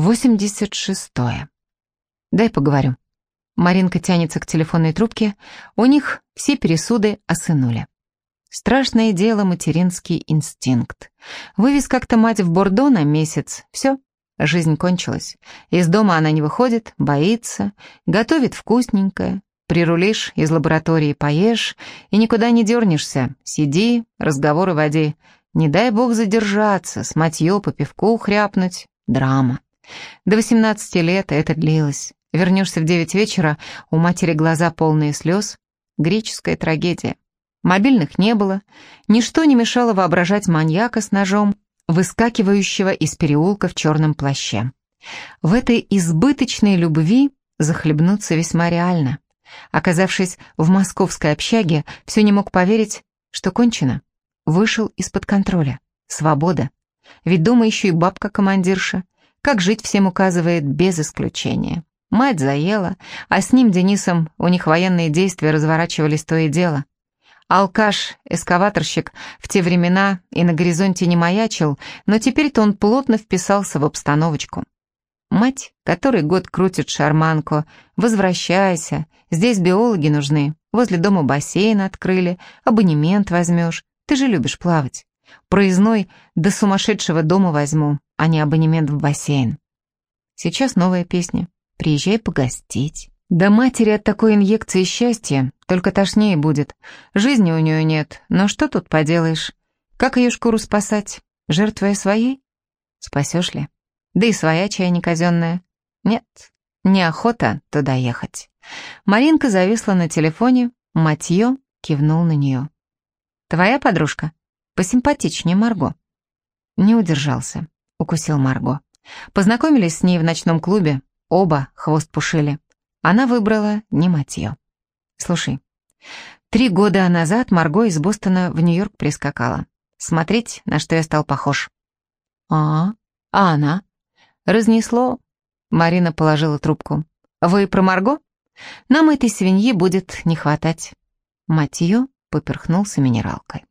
Восемьдесят шестое. Дай поговорю. Маринка тянется к телефонной трубке. У них все пересуды о сынуле. Страшное дело материнский инстинкт. Вывез как-то мать в Бордо на месяц. Все, жизнь кончилась. Из дома она не выходит, боится, готовит вкусненькое. Прирулишь, из лаборатории поешь, и никуда не дернешься. Сиди, разговоры води. Не дай бог задержаться, с матьё по пивку хряпнуть. Драма. До 18 лет это длилось. Вернешься в 9 вечера, у матери глаза полные слез. Греческая трагедия. Мобильных не было, ничто не мешало воображать маньяка с ножом, выскакивающего из переулка в черном плаще. В этой избыточной любви захлебнуться весьма реально. Оказавшись в московской общаге, все не мог поверить, что кончено. Вышел из-под контроля. Свобода. Ведь дома еще и бабка-командирша. Как жить всем указывает без исключения. Мать заела, а с ним, Денисом, у них военные действия разворачивались то и дело. Алкаш, эскаваторщик, в те времена и на горизонте не маячил, но теперь-то он плотно вписался в обстановочку. Мать, который год крутит шарманку, «Возвращайся, здесь биологи нужны, возле дома бассейн открыли, абонемент возьмешь, ты же любишь плавать. Проездной до сумасшедшего дома возьму, а не абонемент в бассейн. Сейчас новая песня. Приезжай погостить. Да матери от такой инъекции счастья только тошнее будет. Жизни у нее нет, но что тут поделаешь? Как ее шкуру спасать? Жертвуя своей? Спасешь ли? Да и своя чая не казенная. Нет, неохота туда ехать. Маринка зависла на телефоне, Матье кивнул на нее. «Твоя подружка?» Посимпатичнее Марго. Не удержался, укусил Марго. Познакомились с ней в ночном клубе, оба хвост пушили. Она выбрала не Матьё. Слушай, три года назад Марго из Бостона в Нью-Йорк прискакала. Смотреть, на что я стал похож. А, а она? Разнесло. Марина положила трубку. Вы про Марго? Нам этой свиньи будет не хватать. Матьё поперхнулся минералкой.